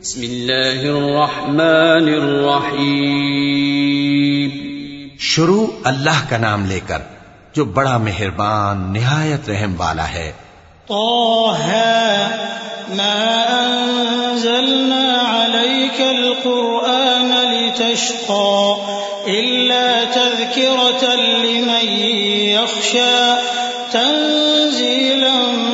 بسم اللہ الرحمن الرحیم۔ شروع اللہ کا نام لے کر جو بڑا مہربان نہایت رحم والا ہے۔ طه ما أنزلنا عليك القرآن لتشقى إلا تذكرة لمن يخشى تنزيلا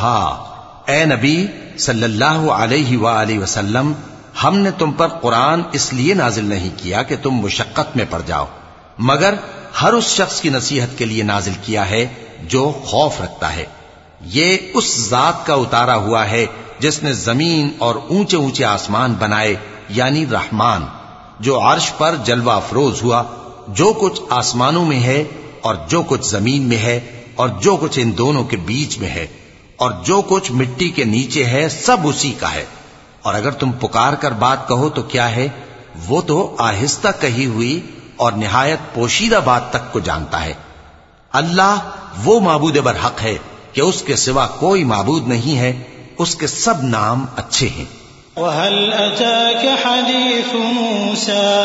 طه اے نبی صلی اللہ علیہ وآلہ وسلم، ہم نے تم پر قرآن اس لیے نازل نہیں کیا کہ تم مشقت میں پڑ جاؤ، مگر ہر اس شخص کی نصیحت کے لیے نازل کیا ہے جو خوف رکھتا ہے۔ یہ اس ذات کا اتارا ہوا ہے جس نے زمین اور اونچے اونچے آسمان بنائے یعنی رحمان، جو عرش پر جلوہ افروز ہوا۔ جو کچھ آسمانوں میں ہے اور جو کچھ زمین میں ہے اور جو کچھ ان دونوں کے بیچ میں ہے۔ اور جو کچھ مٹی کے نیچے ہے سب اسی کا ہے۔ اور اگر تم پکار کر بات کہو تو کیا ہے؟ وہ تو آہستہ کہی ہوئی اور نہایت پوشیدہ بات تک کو جانتا ہے۔ اللہ وہ معبود برحق ہے کہ اس کے سوا کوئی معبود نہیں ہے۔ اس کے سب نام اچھے ہیں۔ وهل أتاك حديث موسى؟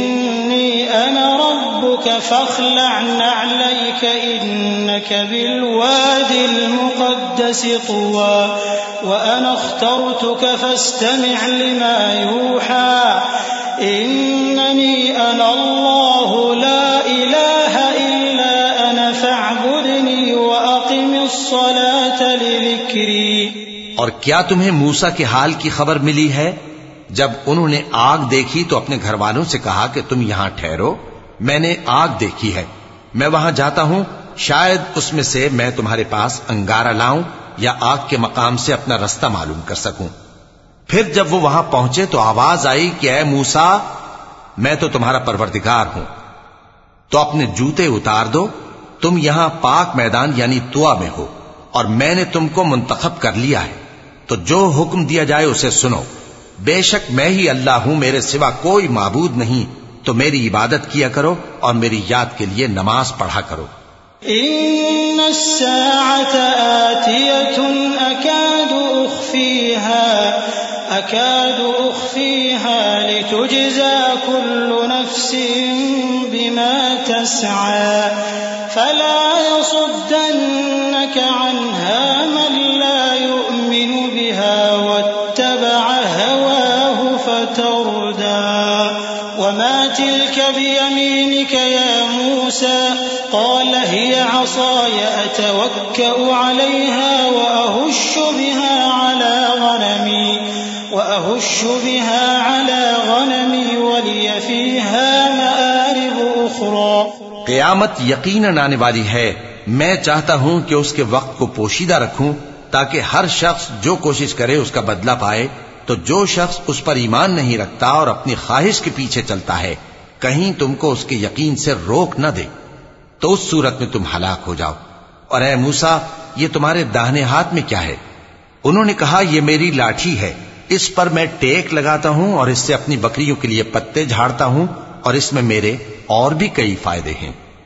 ربك فاخلع نعليك إنك بالواد المقدس طوى وأنا اخترتك فاستمع لما يوحى إنني أنا الله لا إله إلا أنا فاعبدني وأقم الصلاة لذكري اور کیا تمہیں موسا کے حال کی خبر ملی ہے؟ جب انہوں نے آگ دیکھی تو اپنے گھر والوں سے کہا کہ تم یہاں ٹھہرو۔ میں نے آگ دیکھی ہے۔ میں وہاں جاتا ہوں، شاید اس میں سے میں تمہارے پاس انگارہ لاؤں یا آگ کے مقام سے اپنا رستہ معلوم کر سکوں۔ پھر جب وہ وہاں پہنچے تو آواز آئی کہ اے موسا میں تو تمہارا پروردگار ہوں۔ تو اپنے جوتے اتار دو، تم یہاں پاک میدان یعنی توا میں ہو اور میں نے تم کو منتخب کر لیا ہے۔ تو جو حکم دیا جائے اسے سنو۔ بے شک میں ہی اللہ ہوں، میرے سوا کوئی معبود نہیں۔ تو میری عبادت کیا کرو اور میری یاد کے لیے نماز پڑھا کرو إن الساعة آتية أكاد أخفيها أكاد أخفيها لتجزى كل نفس بما تسعى فلا يصدنك عنها من لا يؤمن وما تلك بيمينك يا موسى قال هي عصاي أتوكأ عليها وأهش بها على غنمي وأهش بها على غنمي ولي فيها مآرب أخرى قیامت یقیناً آنے والی ہے۔ میں چاہتا ہوں کہ اس کے وقت کو پوشیدہ رکھوں تاکہ ہر شخص جو کوشش کرے اس کا بدلہ پائے۔ تو جو شخص اس پر ایمان نہیں رکھتا اور اپنی خواہش کے پیچھے چلتا ہے، کہیں تم کو اس کے یقین سے روک نہ دے۔ تو اس صورت میں تم ہلاک ہو جاؤ۔ اور اے موسا یہ تمہارے داہنے ہاتھ میں کیا ہے؟ انہوں نے کہا، یہ میری لاٹھی ہے۔ اس پر میں ٹیک لگاتا ہوں اور اس سے اپنی بکریوں کے لیے پتے جھاڑتا ہوں اور اس میں میرے اور بھی کئی فائدے ہیں۔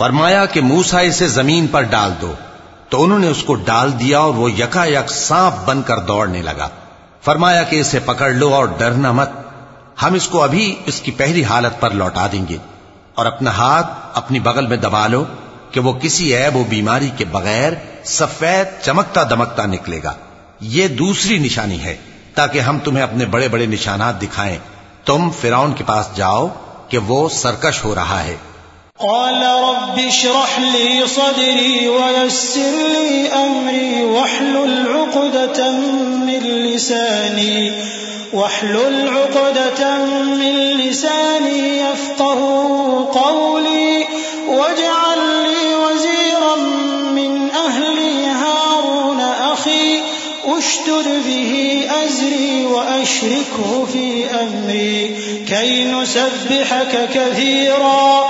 فرمایا کہ موسا اسے زمین پر ڈال دو۔ تو انہوں نے اس کو ڈال دیا اور وہ یکا یک سانپ بن کر دوڑنے لگا۔ فرمایا کہ اسے پکڑ لو اور ڈرنا مت۔ ہم اس کو ابھی اس کی پہلی حالت پر لوٹا دیں گے۔ اور اپنا ہاتھ اپنی بغل میں دبا لو کہ وہ کسی عیب و بیماری کے بغیر سفید چمکتا دمکتا نکلے گا۔ یہ دوسری نشانی ہے۔ تاکہ ہم تمہیں اپنے بڑے بڑے نشانات دکھائیں۔ تم فرعون کے پاس جاؤ کہ وہ سرکش ہو رہا ہے۔ قال رب اشرح لي صدري ويسر لي أمري واحلل عقدة من لساني واحلل عقدة من لساني يفقه قولي واجعل لي وزيرا من أهلي هارون أخي اشتد به أزري وأشركه في أمري كي نسبحك كثيرا.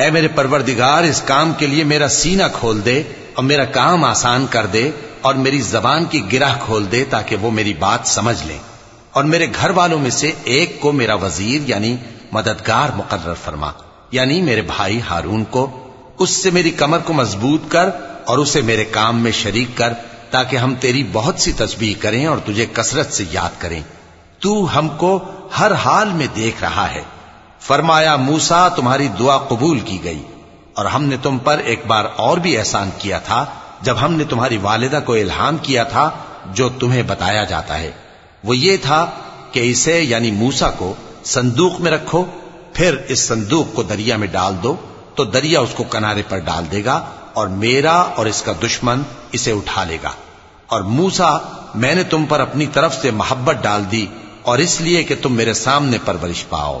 اے میرے پروردگار، اس کام کے لیے میرا سینہ کھول دے اور میرا کام آسان کر دے اور میری زبان کی گرہ کھول دے تاکہ وہ میری بات سمجھ لیں اور میرے گھر والوں میں سے ایک کو میرا وزیر یعنی مددگار مقرر فرما یعنی میرے بھائی ہارون کو۔ اس سے میری کمر کو مضبوط کر اور اسے میرے کام میں شریک کر تاکہ ہم تیری بہت سی تسبیح کریں اور تجھے کثرت سے یاد کریں۔ تو ہم کو ہر حال میں دیکھ رہا ہے۔ فرمایا موسا تمہاری دعا قبول کی گئی، اور ہم نے تم پر ایک بار اور بھی احسان کیا تھا، جب ہم نے تمہاری والدہ کو الہام کیا تھا، جو تمہیں بتایا جاتا ہے۔ وہ یہ تھا کہ اسے یعنی موسا کو، صندوق میں رکھو، پھر اس صندوق کو دریا میں ڈال دو، تو دریا اس کو کنارے پر ڈال دے گا، اور میرا اور اس کا دشمن اسے اٹھا لے گا۔ اور موسا میں نے تم پر اپنی طرف سے محبت ڈال دی، اور اس لیے کہ تم میرے سامنے پرورش پاؤ۔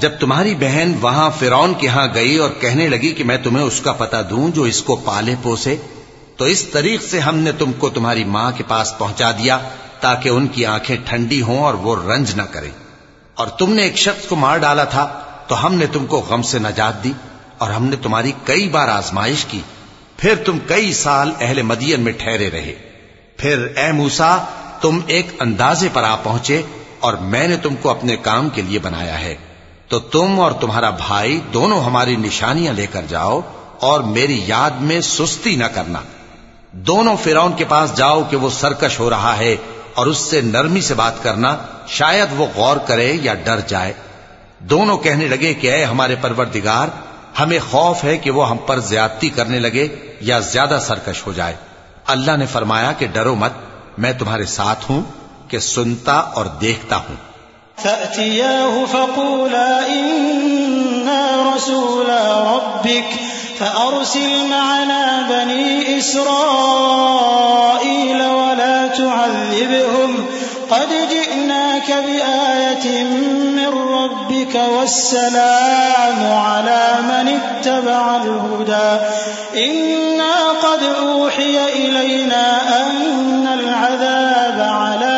جب تمہاری بہن وہاں فرون کے ہاں گئی اور کہنے لگی کہ میں تمہیں اس کا پتہ دوں جو اس کو پالے پوسے، تو اس طریق سے ہم نے تم کو تمہاری ماں کے پاس پہنچا دیا تاکہ ان کی آنکھیں ٹھنڈی ہوں اور وہ رنج نہ کریں۔ اور تم نے ایک شخص کو مار ڈالا تھا، تو ہم نے تم کو غم سے نجات دی اور ہم نے تمہاری کئی بار آزمائش کی۔ پھر تم کئی سال اہل مدین میں ٹھہرے رہے۔ پھر اے موسا تم ایک اندازے پر آ پہنچے اور میں نے تم کو اپنے کام کے لیے بنایا ہے۔ تو تم اور تمہارا بھائی دونوں ہماری نشانیاں لے کر جاؤ اور میری یاد میں سستی نہ کرنا۔ دونوں فرعون کے پاس جاؤ کہ وہ سرکش ہو رہا ہے اور اس سے نرمی سے بات کرنا شاید وہ غور کرے یا ڈر جائے۔ دونوں کہنے لگے کہ اے ہمارے پروردگار، ہمیں خوف ہے کہ وہ ہم پر زیادتی کرنے لگے یا زیادہ سرکش ہو جائے۔ اللہ نے فرمایا کہ ڈرو مت، میں تمہارے ساتھ ہوں کہ سنتا اور دیکھتا ہوں۔ فأتياه فقولا إنا رسولا ربك فأرسل معنا بني إسرائيل ولا تعذبهم قد جئناك بآية من ربك والسلام على من اتبع الهدى إنا قد أوحي إلينا أن العذاب على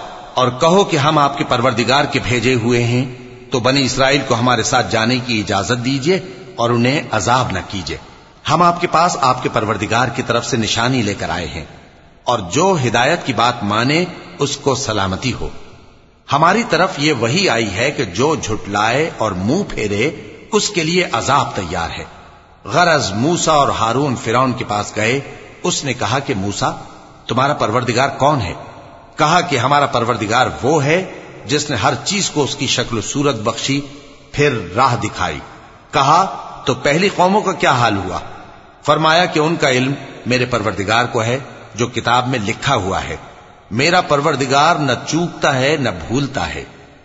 اور کہو کہ ہم آپ کے پروردگار کے بھیجے ہوئے ہیں، تو بنی اسرائیل کو ہمارے ساتھ جانے کی اجازت دیجیے اور انہیں عذاب نہ کیجیے ہم آپ کے پاس آپ کے پروردگار کی طرف سے نشانی لے کر آئے ہیں، اور جو ہدایت کی بات مانے، اس کو سلامتی ہو۔ ہماری طرف یہ وہی آئی ہے کہ جو جھٹلائے اور منہ پھیرے، اس کے لیے عذاب تیار ہے۔ غرض موسا اور ہارون فرون کے پاس گئے، اس نے کہا کہ موسا تمہارا پروردگار کون ہے؟ کہا کہ ہمارا پروردگار وہ ہے جس نے ہر چیز کو اس کی شکل و صورت بخشی، پھر راہ دکھائی۔ کہا، تو پہلی قوموں کا کیا حال ہوا؟ فرمایا کہ ان کا علم میرے پروردگار کو ہے، جو کتاب میں لکھا ہوا ہے۔ میرا پروردگار نہ چوکتا ہے، نہ بھولتا ہے۔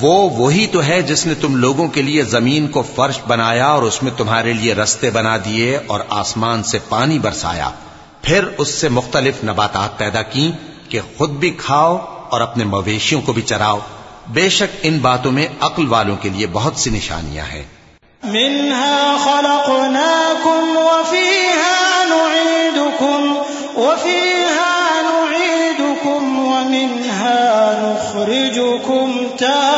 وہ وہی تو ہے جس نے تم لوگوں کے لیے زمین کو فرش بنایا اور اس میں تمہارے لیے رستے بنا دیے اور آسمان سے پانی برسایا۔ پھر اس سے مختلف نباتات پیدا کی کہ خود بھی کھاؤ اور اپنے مویشیوں کو بھی چراؤ۔ بے شک ان باتوں میں عقل والوں کے لیے بہت سی نشانیاں ہیں۔ منها خلقناكم وفيها نعيدكم وفيها نعيدكم ومنها نخرجكم تارة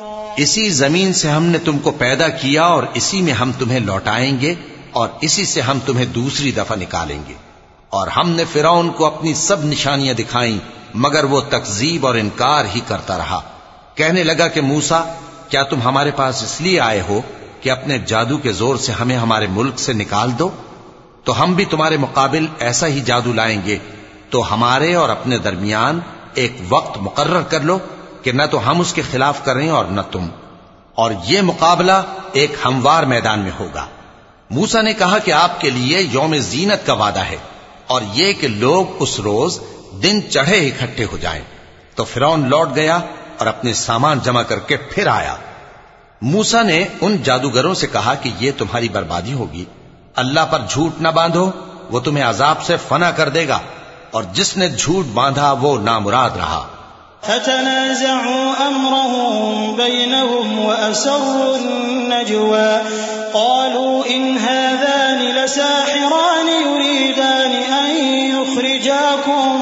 اسی زمین سے ہم نے تم کو پیدا کیا اور اسی میں ہم تمہیں لوٹائیں گے اور اسی سے ہم تمہیں دوسری دفعہ نکالیں گے۔ اور ہم نے فرعون کو اپنی سب نشانیاں دکھائیں، مگر وہ تکذیب اور انکار ہی کرتا رہا۔ کہنے لگا کہ موسا کیا تم ہمارے پاس اس لیے آئے ہو کہ اپنے جادو کے زور سے ہمیں ہمارے ملک سے نکال دو؟ تو ہم بھی تمہارے مقابل ایسا ہی جادو لائیں گے۔ تو ہمارے اور اپنے درمیان ایک وقت مقرر کر لو۔ کہ نہ تو ہم اس کے خلاف کریں اور نہ تم۔ اور یہ مقابلہ ایک ہموار میدان میں ہوگا۔ موسا نے کہا کہ آپ کے لیے یوم زینت کا وعدہ ہے اور یہ کہ لوگ اس روز دن چڑھے اکٹھے ہو جائیں۔ تو فرون لوٹ گیا اور اپنے سامان جمع کر کے پھر آیا۔ موسا نے ان جادوگروں سے کہا کہ یہ تمہاری بربادی ہوگی۔ اللہ پر جھوٹ نہ باندھو، وہ تمہیں عذاب سے فنا کر دے گا۔ اور جس نے جھوٹ باندھا، وہ نامراد رہا۔ فتنازعوا أمرهم بينهم وأسروا النجوى. قالوا إن هذان لساحران يريدان أن يخرجاكم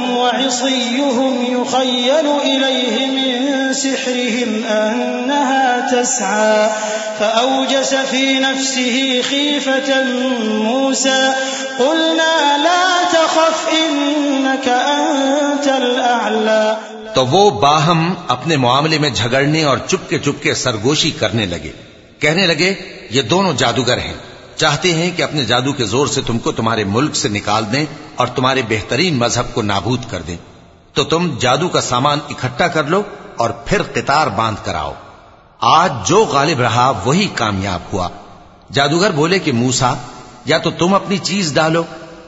وعصيهم يخيل إليه من سحرهم أنها تسعى فأوجس في نفسه خيفة موسى قلنا لا تخف إنك أنت الأعلى تو وہ باہم اپنے معاملے میں جھگڑنے اور چپکے چپکے سرگوشی کرنے لگے۔ کہنے لگے، یہ دونوں جادوگر ہیں۔ چاہتے ہیں کہ اپنے جادو کے زور سے تم کو تمہارے ملک سے نکال دیں اور تمہارے بہترین مذہب کو نابود کر دیں۔ تو تم جادو کا سامان اکٹھا کر لو اور پھر قطار باندھ کر آؤ۔ آج جو غالب رہا وہی کامیاب ہوا۔ جادوگر بولے کہ موسا یا تو تم اپنی چیز ڈالو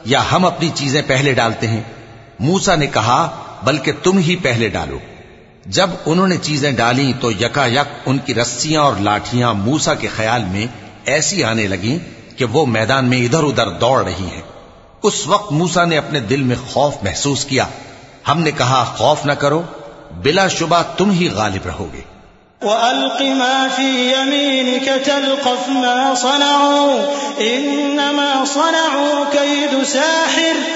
یا ہم اپنی چیزیں پہلے ڈالتے ہیں۔ موسا نے کہا، بلکہ تم ہی پہلے ڈالو۔ جب انہوں نے چیزیں ڈالی تو یکا یک ان کی رسیاں اور لاٹیاں موسا کے خیال میں ایسی آنے لگیں کہ وہ میدان میں ادھر ادھر دوڑ رہی ہیں۔ اس وقت موسا نے اپنے دل میں خوف محسوس کیا۔ ہم نے کہا، خوف نہ کرو، بلا شبہ تم ہی غالب رہو گے۔ وألق ما في يمينك تلقف ما صنعوا، إنما صنعوا كيد ساحر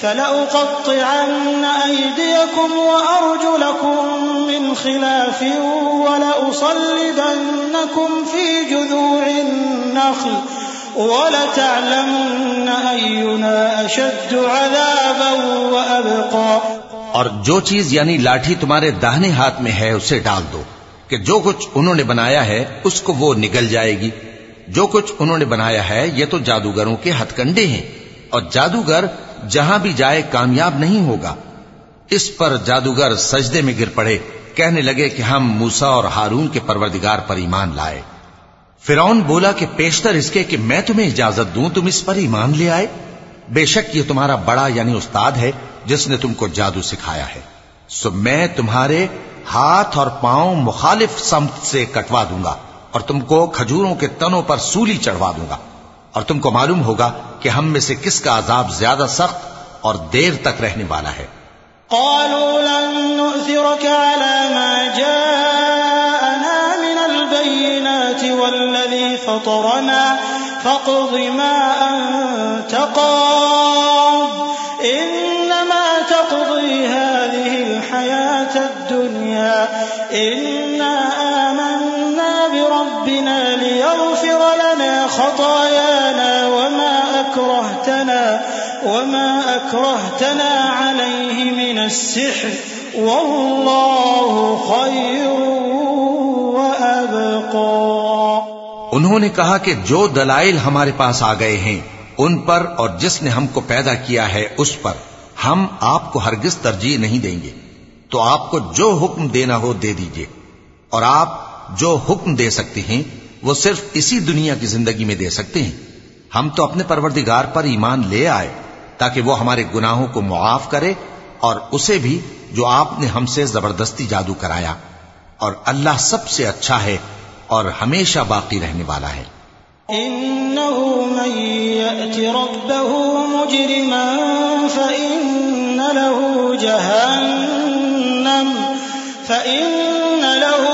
فلأقطعن أيديكم وأرجلكم من خلاف ولأصلبنكم في جذوع النخل ولتعلمن أينا أشد عذابا وأبقى. اور جو چیز یعنی لاٹھی تمہارے داہنے ہاتھ میں ہے، اسے ڈال دو کہ جو کچھ انہوں نے بنایا ہے، اس کو وہ نگل جائے گی۔ جو کچھ انہوں نے بنایا ہے، یہ تو جادوگروں کے ہتھ کنڈے ہیں۔ اور جادوگر جہاں بھی جائے کامیاب نہیں ہوگا۔ اس پر جادوگر سجدے میں گر پڑے، کہنے لگے کہ ہم موسا اور ہارون کے پروردگار پر ایمان لائے۔ فرون بولا کہ پیشتر اس کے کہ میں تمہیں اجازت دوں، تم اس پر ایمان لے آئے۔ بے شک یہ تمہارا بڑا یعنی استاد ہے، جس نے تم کو جادو سکھایا ہے۔ سو میں تمہارے ہاتھ اور پاؤں مخالف سمت سے کٹوا دوں گا اور تم کو کھجوروں کے تنوں پر سولی چڑھوا دوں گا۔ اور تم کو معلوم ہوگا کہ ہم میں سے کس کا عذاب زیادہ سخت اور دیر تک رہنے والا ہے۔ قالوا لن نؤثرك على ما جاءنا من البينات والذي فطرنا فاقض ما أنت قاض، إنما تقضي هذه الحياة الدنيا، إنا آمنا بربنا ليغفر لنا خطايانا وما أكرهتنا عليه من السحر والله خير وأبقى انہوں نے کہا کہ جو دلائل ہمارے پاس آ گئے ہیں، ان پر اور جس نے ہم کو پیدا کیا ہے، اس پر ہم آپ کو ہرگز ترجیح نہیں دیں گے۔ تو آپ کو جو حکم دینا ہو، دے دیجیے۔ اور آپ جو حکم دے سکتے ہیں، وہ صرف اسی دنیا کی زندگی میں دے سکتے ہیں۔ ہم تو اپنے پروردگار پر ایمان لے آئے۔ تاکہ وہ ہمارے گناہوں کو معاف کرے اور اسے بھی جو آپ نے ہم سے زبردستی جادو کرایا۔ اور اللہ سب سے اچھا ہے اور ہمیشہ باقی رہنے والا ہے۔ إنه من يأت ربه مجرما فإن له جهنم فإن له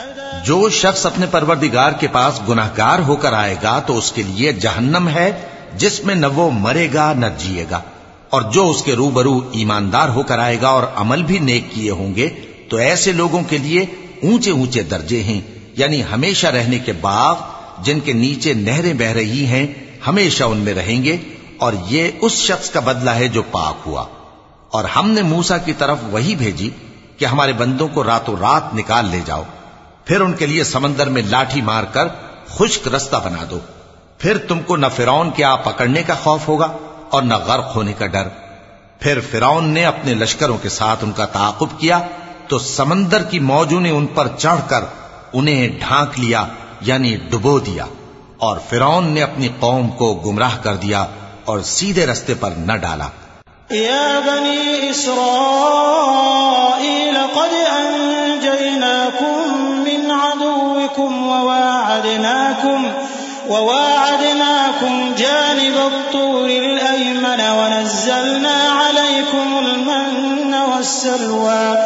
جو شخص اپنے پروردگار کے پاس گناہ گار ہو کر آئے گا تو اس کے لیے جہنم ہے، جس میں نہ وہ مرے گا نہ جیے گا۔ اور جو اس کے روبرو ایماندار ہو کر آئے گا اور عمل بھی نیک کیے ہوں گے، تو ایسے لوگوں کے لیے اونچے اونچے درجے ہیں۔ یعنی ہمیشہ رہنے کے باغ، جن کے نیچے نہریں بہ رہی ہیں، ہمیشہ ان میں رہیں گے۔ اور یہ اس شخص کا بدلہ ہے جو پاک ہوا۔ اور ہم نے موسا کی طرف وہی بھیجی کہ ہمارے بندوں کو راتوں رات نکال لے جاؤ۔ پھر ان کے لیے سمندر میں لاٹھی مار کر خشک رستہ بنا دو۔ پھر تم کو نہ فرعون کے آ پکڑنے کا خوف ہوگا اور نہ غرق ہونے کا ڈر۔ پھر فرعون نے اپنے لشکروں کے ساتھ ان کا تعاقب کیا تو سمندر کی موجوں نے ان پر چڑھ کر انہیں ڈھانک لیا یعنی ڈبو دیا۔ اور فرعون نے اپنی قوم کو گمراہ کر دیا اور سیدھے رستے پر نہ ڈالا۔ يا بني إسرائيل قد وواعدناكم وواعدناكم جانب الطور الأيمن ونزلنا عليكم المن والسلوى.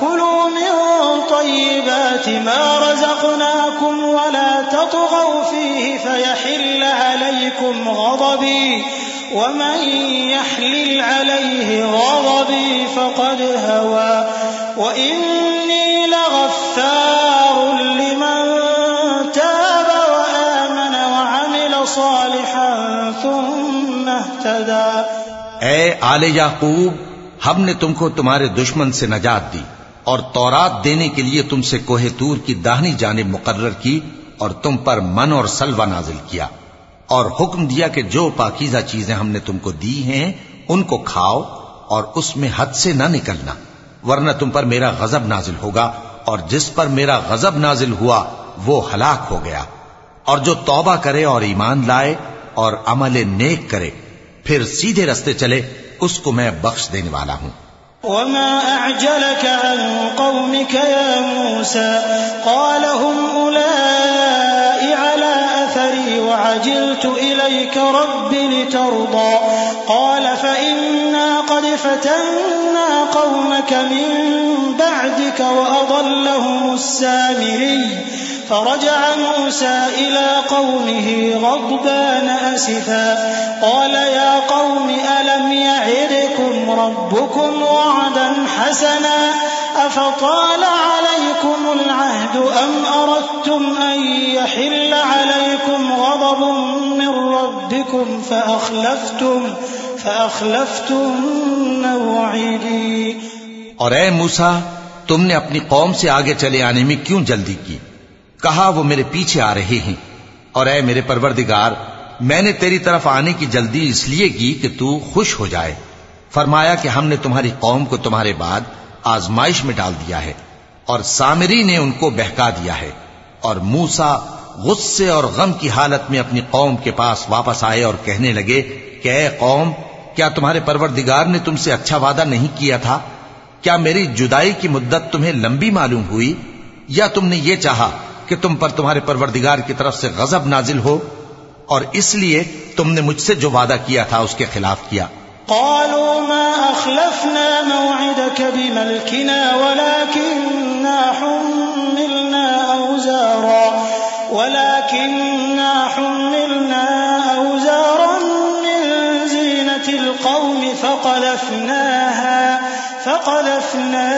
كلوا من طيبات ما رزقناكم ولا تطغوا فيه فيحل عليكم غضبي ومن يحلل عليه غضبي فقد هوى. وإني اے آل یعقوب، ہم نے تم کو تمہارے دشمن سے نجات دی اور تورات دینے کے لیے تم سے کوہ تور کی داہنی جانب مقرر کی اور تم پر من اور سلوہ نازل کیا اور حکم دیا کہ جو پاکیزہ چیزیں ہم نے تم کو دی ہیں، ان کو کھاؤ اور اس میں حد سے نہ نکلنا، ورنہ تم پر میرا غضب نازل ہوگا اور جس پر میرا غضب نازل ہوا، وہ ہلاک ہو گیا اور جو توبہ کرے اور ایمان لائے اور عمل نیک کرے پھر سیدھے رستے چلے، اس کو میں بخش دینے والا ہوں۔ وما أعجلك عن قومك يا موسى؟ قال هم أولئك على أثري وعجلت إليك رب لترضى۔ قال فإنا قد فتنا قومك من بعدك وأضلهم السامري۔ فرجع موسى إلى قومه غضبان أسفا قال يا قوم ألم يعدكم ربكم وعدا حسنا أفطال عليكم العهد أم أردتم أن يحل عليكم غضب من ربكم فأخلفتم فأخلفتم موعدي اور اے موسا تم نے اپنی قوم سے آگے چلے آنے میں کیوں جلدی کی؟ کہا، وہ میرے پیچھے آ رہے ہیں۔ اور اے میرے پروردگار، میں نے تیری طرف آنے کی جلدی اس لیے کی کہ تو خوش ہو جائے۔ فرمایا کہ ہم نے تمہاری قوم کو تمہارے بعد آزمائش میں ڈال دیا ہے اور سامری نے ان کو بہکا دیا ہے۔ اور موسا غصے اور غم کی حالت میں اپنی قوم کے پاس واپس آئے اور کہنے لگے کہ، اے قوم، کیا تمہارے پروردگار نے تم سے اچھا وعدہ نہیں کیا تھا؟ کیا میری جدائی کی مدت تمہیں لمبی معلوم ہوئی؟ یا تم نے یہ چاہا کہ تم پر تمہارے پروردگار کی طرف سے غضب نازل ہو اور اس لیے تم نے مجھ سے جو وعدہ کیا تھا اس کے خلاف کیا۔ قالوا ما أخلفنا موعدك بملكنا ولكننا حملنا أوزارا، ولكننا حملنا أوزارا من زينة القوم فقلفناها فقلفناها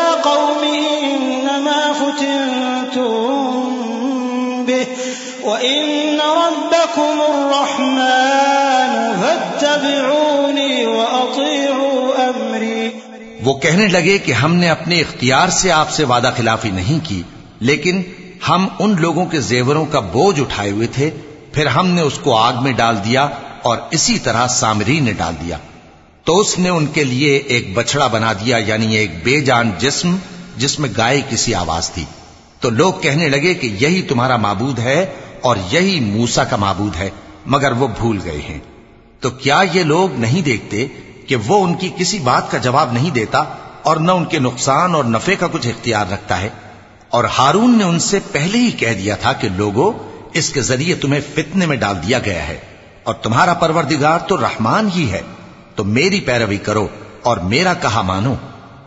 وإن ربكم الرحمن فاتبعوني وأطيعوا أمري وہ کہنے لگے کہ ہم نے اپنے اختیار سے آپ سے وعدہ خلافی نہیں کی، لیکن ہم ان لوگوں کے زیوروں کا بوجھ اٹھائے ہوئے تھے، پھر ہم نے اس کو آگ میں ڈال دیا اور اسی طرح سامری نے ڈال دیا۔ تو اس نے ان کے لیے ایک بچڑا بنا دیا یعنی ایک بے جان جسم، جس میں گائے کسی آواز تھی۔ تو لوگ کہنے لگے کہ یہی تمہارا معبود ہے اور یہی موسا کا معبود ہے، مگر وہ بھول گئے ہیں۔ تو کیا یہ لوگ نہیں دیکھتے کہ وہ ان کی کسی بات کا جواب نہیں دیتا اور نہ ان کے نقصان اور نفع کا کچھ اختیار رکھتا ہے؟ اور ہارون نے ان سے پہلے ہی کہہ دیا تھا کہ لوگوں اس کے ذریعے تمہیں فتنے میں ڈال دیا گیا ہے، اور تمہارا پروردگار تو رحمان ہی ہے۔ تو میری پیروی کرو اور میرا کہا مانو۔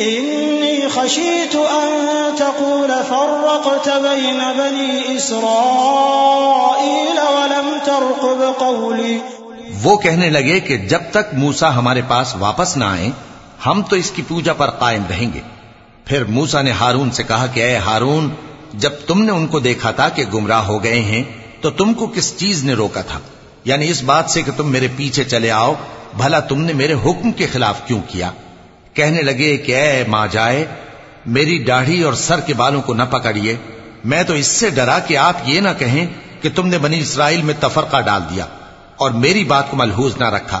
إني خشيت أن تقول فرقت بين بني إسرائيل ولم ترقب قولي. وہ کہنے لگے کہ جب تک موسا ہمارے پاس واپس نہ آئیں، ہم تو اس کی پوجا پر قائم رہیں گے۔ پھر موسا نے ہارون سے کہا کہ اے ہارون، جب تم نے ان کو دیکھا تھا کہ گمراہ ہو گئے ہیں، تو تم کو کس چیز نے روکا تھا؟ یعنی اس بات سے کہ تم میرے پیچھے چلے آؤ، بھلا تم نے میرے حکم کے خلاف کیوں کیا؟ کہنے لگے کہ اے ماں جائے، میری داڑھی اور سر کے بالوں کو نہ پکڑیے۔ میں تو اس سے ڈرا کہ آپ یہ نہ کہیں کہ تم نے بنی اسرائیل میں تفرقہ ڈال دیا اور میری بات کو ملحوظ نہ رکھا۔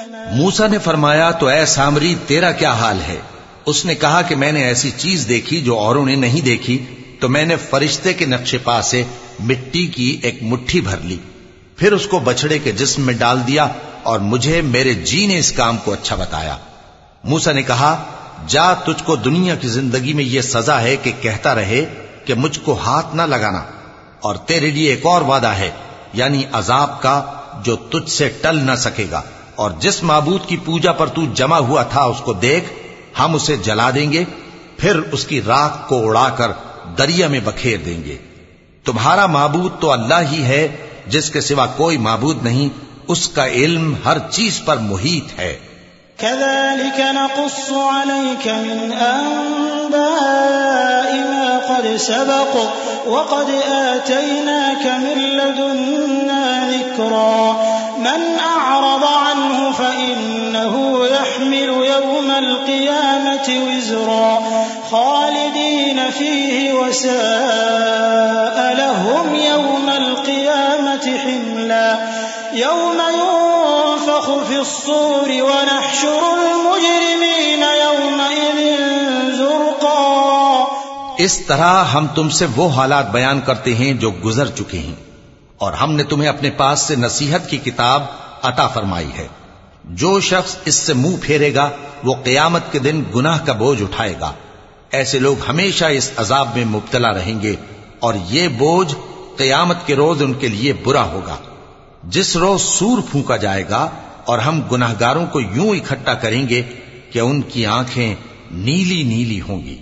موسا نے فرمایا، تو اے سامری، تیرا کیا حال ہے؟ اس نے کہا کہ میں نے ایسی چیز دیکھی جو اوروں نے نہیں دیکھی، تو میں نے فرشتے کے نقشے پا سے مٹی کی ایک مٹھی بھر لی۔ پھر اس کو بچڑے کے جسم میں ڈال دیا اور مجھے میرے جی نے اس کام کو اچھا بتایا۔ موسا نے کہا، جا تجھ کو دنیا کی زندگی میں یہ سزا ہے کہ کہتا رہے کہ مجھ کو ہاتھ نہ لگانا۔ اور تیرے لیے ایک اور وعدہ ہے یعنی عذاب کا جو تجھ سے ٹل نہ سکے گا۔ اور جس معبود کی پوجا پر تو جمع ہوا تھا اس کو دیکھ، ہم اسے جلا دیں گے، پھر اس کی راک کو اڑا کر دریا میں بکھیر دیں گے۔ تمہارا معبود تو اللہ ہی ہے، جس کے سوا کوئی معبود نہیں، اس کا علم ہر چیز پر محیط ہے۔ كذلك نقص عليك من أنباء ما قد سبق، وقد آتيناك من لدنا ذكرا۔ من أعرض عنه فإنه يحمل يوم القيامة وزرا خالدين فيه وساء لهم يوم القيامة حملا يوم ينفخ في الصور ونحشر المجرمين يومئذ زرقا. اس طرح ہم تم سے وہ حالات بیان کرتے ہیں جو گزر چکے ہیں۔ اور ہم نے تمہیں اپنے پاس سے نصیحت کی کتاب عطا فرمائی ہے۔ جو شخص اس سے منہ پھیرے گا، وہ قیامت کے دن گناہ کا بوجھ اٹھائے گا۔ ایسے لوگ ہمیشہ اس عذاب میں مبتلا رہیں گے اور یہ بوجھ قیامت کے روز ان کے لیے برا ہوگا۔ جس روز سور پھونکا جائے گا اور ہم گناہ گاروں کو یوں اکٹھا کریں گے کہ ان کی آنکھیں نیلی نیلی ہوں گی۔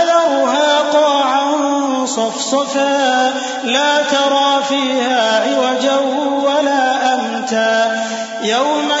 صفصفا لا ترى فيها عوجا ولا أمتا. يومئذ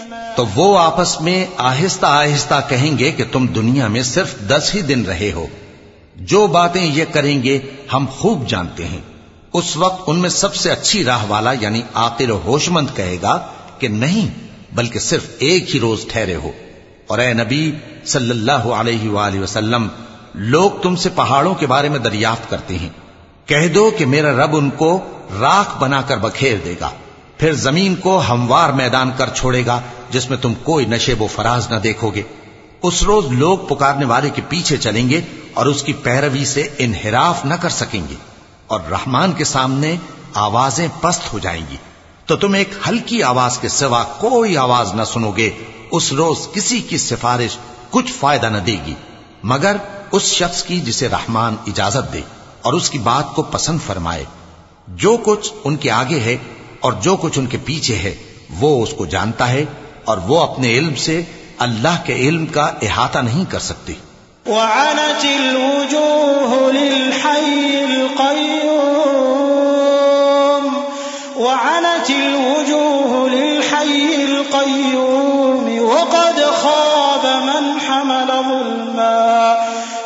تو وہ آپس میں آہستہ آہستہ کہیں گے کہ تم دنیا میں صرف دس ہی دن رہے ہو۔ جو باتیں یہ کریں گے، ہم خوب جانتے ہیں۔ اس وقت ان میں سب سے اچھی راہ والا یعنی عاقل و ہوش مند کہے گا کہ نہیں، بلکہ صرف ایک ہی روز ٹھہرے ہو۔ اور اے نبی صلی اللہ علیہ وآلہ وسلم، لوگ تم سے پہاڑوں کے بارے میں دریافت کرتے ہیں۔ کہہ دو کہ میرا رب ان کو راکھ بنا کر بکھیر دے گا۔ پھر زمین کو ہموار میدان کر چھوڑے گا، جس میں تم کوئی نشیب و فراز نہ دیکھو گے۔ اس روز لوگ پکارنے والے کے پیچھے چلیں گے اور اس کی پیروی سے انحراف نہ کر سکیں گے اور رحمان کے سامنے آوازیں پست ہو جائیں گی۔ تو تم ایک ہلکی آواز کے سوا کوئی آواز نہ سنو گے۔ اس روز کسی کی سفارش کچھ فائدہ نہ دے گی۔ مگر اس شخص کی جسے رحمان اجازت دے اور اس کی بات کو پسند فرمائے۔ جو کچھ ان کے آگے ہے اور جو کچھ ان کے پیچھے ہے، وہ اس کو جانتا ہے اور وہ اپنے علم سے اللہ کے علم کا احاطہ نہیں کر سکتی وعنت الوجوه للحي القيوم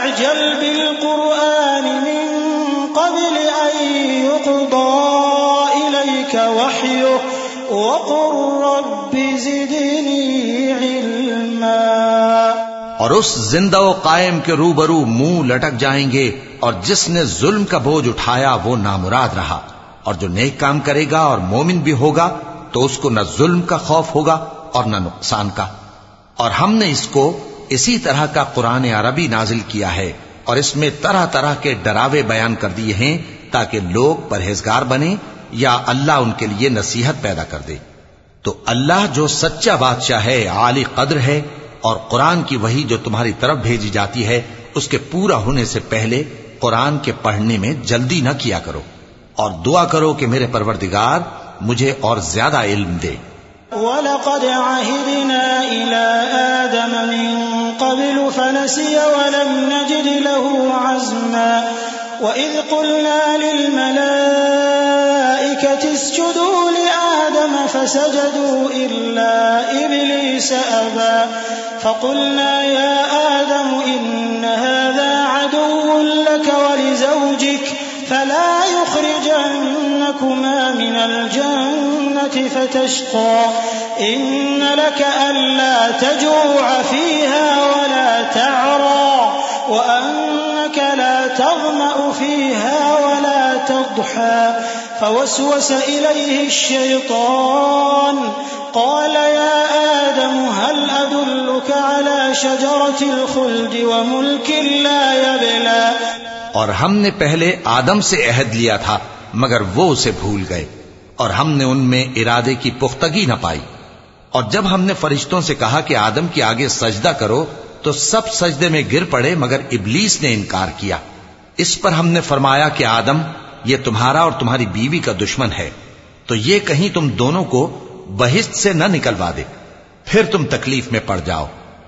تعجل بالقرآن من قبل أن يقضى إليك وحيه وقل رب زدني علما. اور اس زندہ و قائم کے روبرو منہ لٹک جائیں گے اور جس نے ظلم کا بوجھ اٹھایا وہ نامراد رہا اور جو نیک کام کرے گا اور مومن بھی ہوگا تو اس کو نہ ظلم کا خوف ہوگا اور نہ نقصان کا اور ہم نے اس کو اسی طرح کا قرآن عربی نازل کیا ہے اور اس میں طرح طرح کے ڈراوے بیان کر دیے ہیں تاکہ لوگ پرہیزگار بنے یا اللہ ان کے لیے نصیحت پیدا کر دے۔ تو اللہ جو سچا بادشاہ ہے، عالی قدر ہے اور قرآن کی وہی جو تمہاری طرف بھیجی جاتی ہے، اس کے پورا ہونے سے پہلے قرآن کے پڑھنے میں جلدی نہ کیا کرو اور دعا کرو کہ میرے پروردگار مجھے اور زیادہ علم دے۔ ولقد عهدنا إلى آدم من قبل فنسي ولم نجد له عزما وإذ قلنا للملائكة اسجدوا لآدم فسجدوا إلا إبليس أبى فقلنا يا آدم إن هذا عدو لك ولزوجك فلا يخرجنكما من الجنة فتشقى. إن لك ألا تجوع فيها ولا تعرى وأنك لا تظمأ فيها ولا تضحى. فوسوس إليه الشيطان قال يا آدم هل أدلك على شجرة الخلد وملك لا يبلى؟ اور ہم نے پہلے آدم سے عہد لیا تھا مگر وہ اسے بھول گئے۔ اور ہم نے ان میں ارادے کی پختگی نہ پائی۔ اور جب ہم نے فرشتوں سے کہا کہ آدم کے آگے سجدہ کرو، تو سب سجدے میں گر پڑے مگر ابلیس نے انکار کیا۔ اس پر ہم نے فرمایا کہ آدم، یہ تمہارا اور تمہاری بیوی کا دشمن ہے۔ تو یہ کہیں تم دونوں کو بہشت سے نہ نکلوا دے۔ پھر تم تکلیف میں پڑ جاؤ۔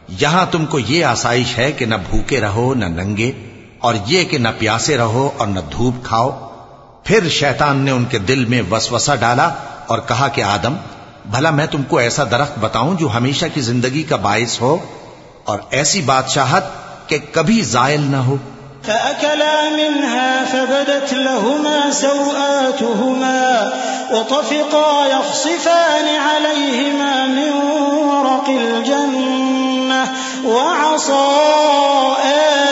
یہاں تم کو یہ آسائش ہے کہ نہ بھوکے رہو، نہ ننگے، اور یہ کہ نہ پیاسے رہو اور نہ دھوپ کھاؤ۔ پھر شیطان نے ان کے دل میں وسوسہ ڈالا اور کہا کہ آدم، بھلا میں تم کو ایسا درخت بتاؤں جو ہمیشہ کی زندگی کا باعث ہو اور ایسی بادشاہت کہ کبھی زائل نہ ہو۔ فأكلا منها فبدت لهما سوآتهما وطفقا يخصفان عليهما من ورق الجنة وعصى آدم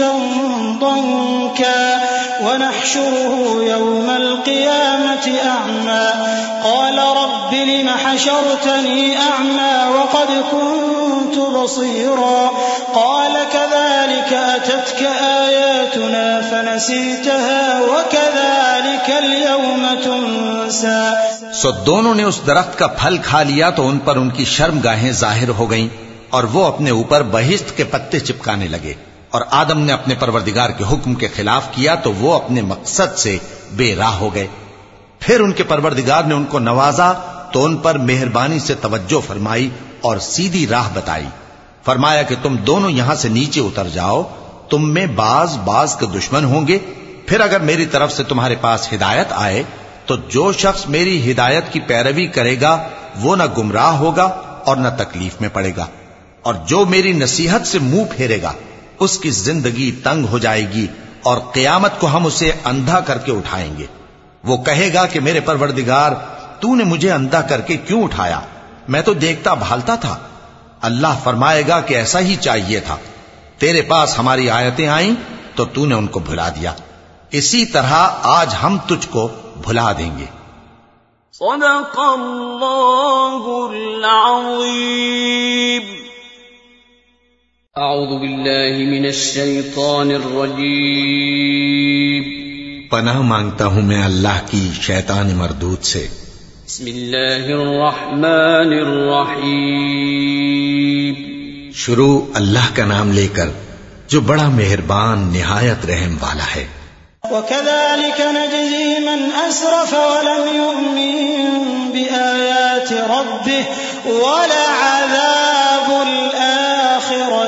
معيشة ضنكا ونحشره يوم القيامة أعمى. قال رب لم حشرتني أعمى وقد كنت بصيرا. قال كذلك أتتك آياتنا فنسيتها وكذلك اليوم تنسى. سو دونوں نے اس درخت کا پھل کھا لیا تو ان پر ان کی شرم گاہیں ظاہر ہو گئیں اور وہ اپنے اوپر بہشت کے پتے چپکانے لگے۔ اور آدم نے اپنے پروردگار کے حکم کے خلاف کیا تو وہ اپنے مقصد سے بے راہ ہو گئے۔ پھر ان کے پروردگار نے ان کو نوازا تو ان پر مہربانی سے توجہ فرمائی اور سیدھی راہ بتائی۔ فرمایا کہ تم دونوں یہاں سے نیچے اتر جاؤ، تم میں باز باز کے دشمن ہوں گے۔ پھر اگر میری طرف سے تمہارے پاس ہدایت آئے تو جو شخص میری ہدایت کی پیروی کرے گا وہ نہ گمراہ ہوگا اور نہ تکلیف میں پڑے گا، اور جو میری نصیحت سے منہ پھیرے گا اس کی زندگی تنگ ہو جائے گی اور قیامت کو ہم اسے اندھا کر کے اٹھائیں گے۔ وہ کہے گا کہ میرے پروردگار، تو نے مجھے اندھا کر کے کیوں اٹھایا؟ میں تو دیکھتا بھالتا تھا۔ اللہ فرمائے گا کہ ایسا ہی چاہیے تھا۔ تیرے پاس ہماری آیتیں آئیں تو تو نے ان کو بھلا دیا۔ اسی طرح آج ہم تجھ کو بھلا دیں گے۔ صدق اللہ العظیم۔ اعوذ باللہ من الشیطان الرجیم پناہ مانگتا ہوں میں اللہ کی شیطان مردود سے۔ بسم اللہ الرحمن الرحیم. شروع اللہ کا نام لے کر جو بڑا مہربان نہایت رحم والا ہے۔ وكذلك نجزي من أسرف ولم يؤمن بآيات ربه ولعذاب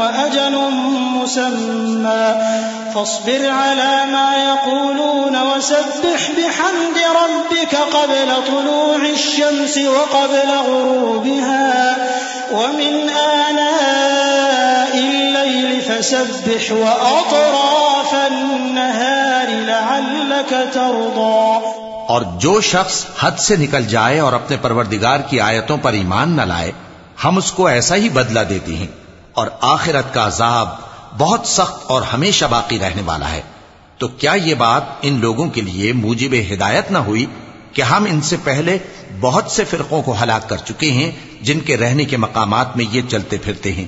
وأجل مسمى. فاصبر على ما يقولون وسبح بحمد ربك قبل طلوع الشمس وقبل غروبها. ومن آناء الليل فسبح وأطراف النهار لعلك ترضى. اور جو شخص حد سے نکل جائے اور اپنے پروردگار کی آیتوں پر ایمان نہ لائے، ہم اس کو ایسا ہی بدلہ دیتی ہیں۔ اور آخرت کا عذاب بہت سخت اور ہمیشہ باقی رہنے والا ہے۔ تو کیا یہ بات ان لوگوں کے لیے موجب ہدایت نہ ہوئی کہ ہم ان سے پہلے بہت سے فرقوں کو ہلاک کر چکے ہیں جن کے رہنے کے مقامات میں یہ چلتے پھرتے ہیں؟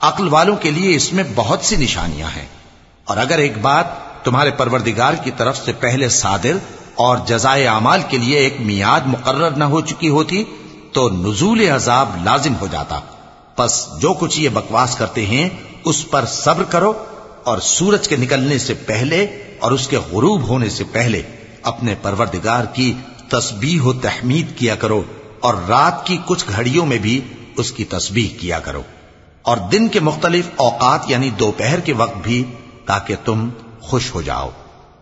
عقل والوں کے لیے اس میں بہت سی نشانیاں ہیں۔ اور اگر ایک بات تمہارے پروردگار کی طرف سے پہلے صادر اور جزائے اعمال کے لیے ایک میاد مقرر نہ ہو چکی ہوتی تو نزول عذاب لازم ہو جاتا۔ پس جو کچھ یہ بکواس کرتے ہیں، اس پر صبر کرو اور سورج کے نکلنے سے پہلے اور اس کے غروب ہونے سے پہلے اپنے پروردگار کی تسبیح و تحمید کیا کرو اور رات کی کچھ گھڑیوں میں بھی اس کی تسبیح کیا کرو۔ اور دن کے مختلف اوقات یعنی دوپہر کے وقت بھی، تاکہ تم خوش ہو جاؤ۔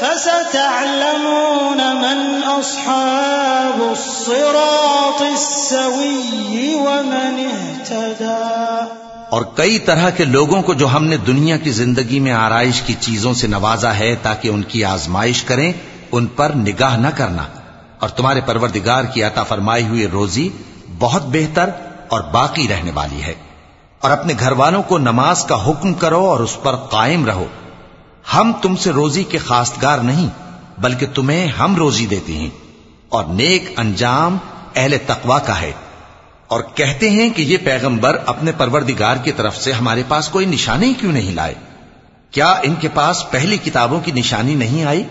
فستعلمون من أصحاب الصراط السوي ومن اهتدى. اور کئی طرح کے لوگوں کو جو ہم نے دنیا کی زندگی میں آرائش کی چیزوں سے نوازا ہے تاکہ ان کی آزمائش کریں، ان پر نگاہ نہ کرنا۔ اور تمہارے پروردگار کی عطا فرمائی ہوئی روزی بہت بہتر اور باقی رہنے والی ہے۔ اور اپنے گھر والوں کو نماز کا حکم کرو اور اس پر قائم رہو۔ ہم تم سے روزی کے خاستگار نہیں، بلکہ تمہیں ہم روزی دیتے ہیں۔ اور نیک انجام اہل تقوا کا ہے۔ اور کہتے ہیں کہ یہ پیغمبر اپنے پروردگار کی طرف سے ہمارے پاس کوئی نشانی کیوں نہیں لائے؟ کیا ان کے پاس پہلی کتابوں کی نشانی نہیں آئی؟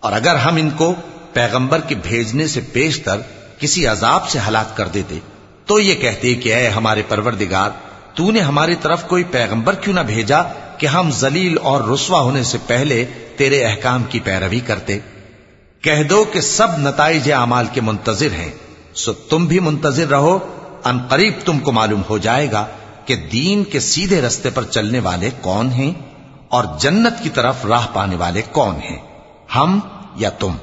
اور اگر ہم ان کو پیغمبر کے بھیجنے سے بیشتر کسی عذاب سے ہلاک کر دیتے، تو یہ کہتے کہ اے ہمارے پروردگار، تو نے ہماری طرف کوئی پیغمبر کیوں نہ بھیجا کہ ہم ذلیل اور رسوا ہونے سے پہلے تیرے احکام کی پیروی کرتے۔ کہہ دو کہ سب نتائج اعمال کے منتظر ہیں۔ سو تم بھی منتظر رہو۔ ان قریب تم کو معلوم ہو جائے گا کہ دین کے سیدھے رستے پر چلنے والے کون ہیں اور جنت کی طرف راہ پانے والے کون ہیں۔ ہم یا تم؟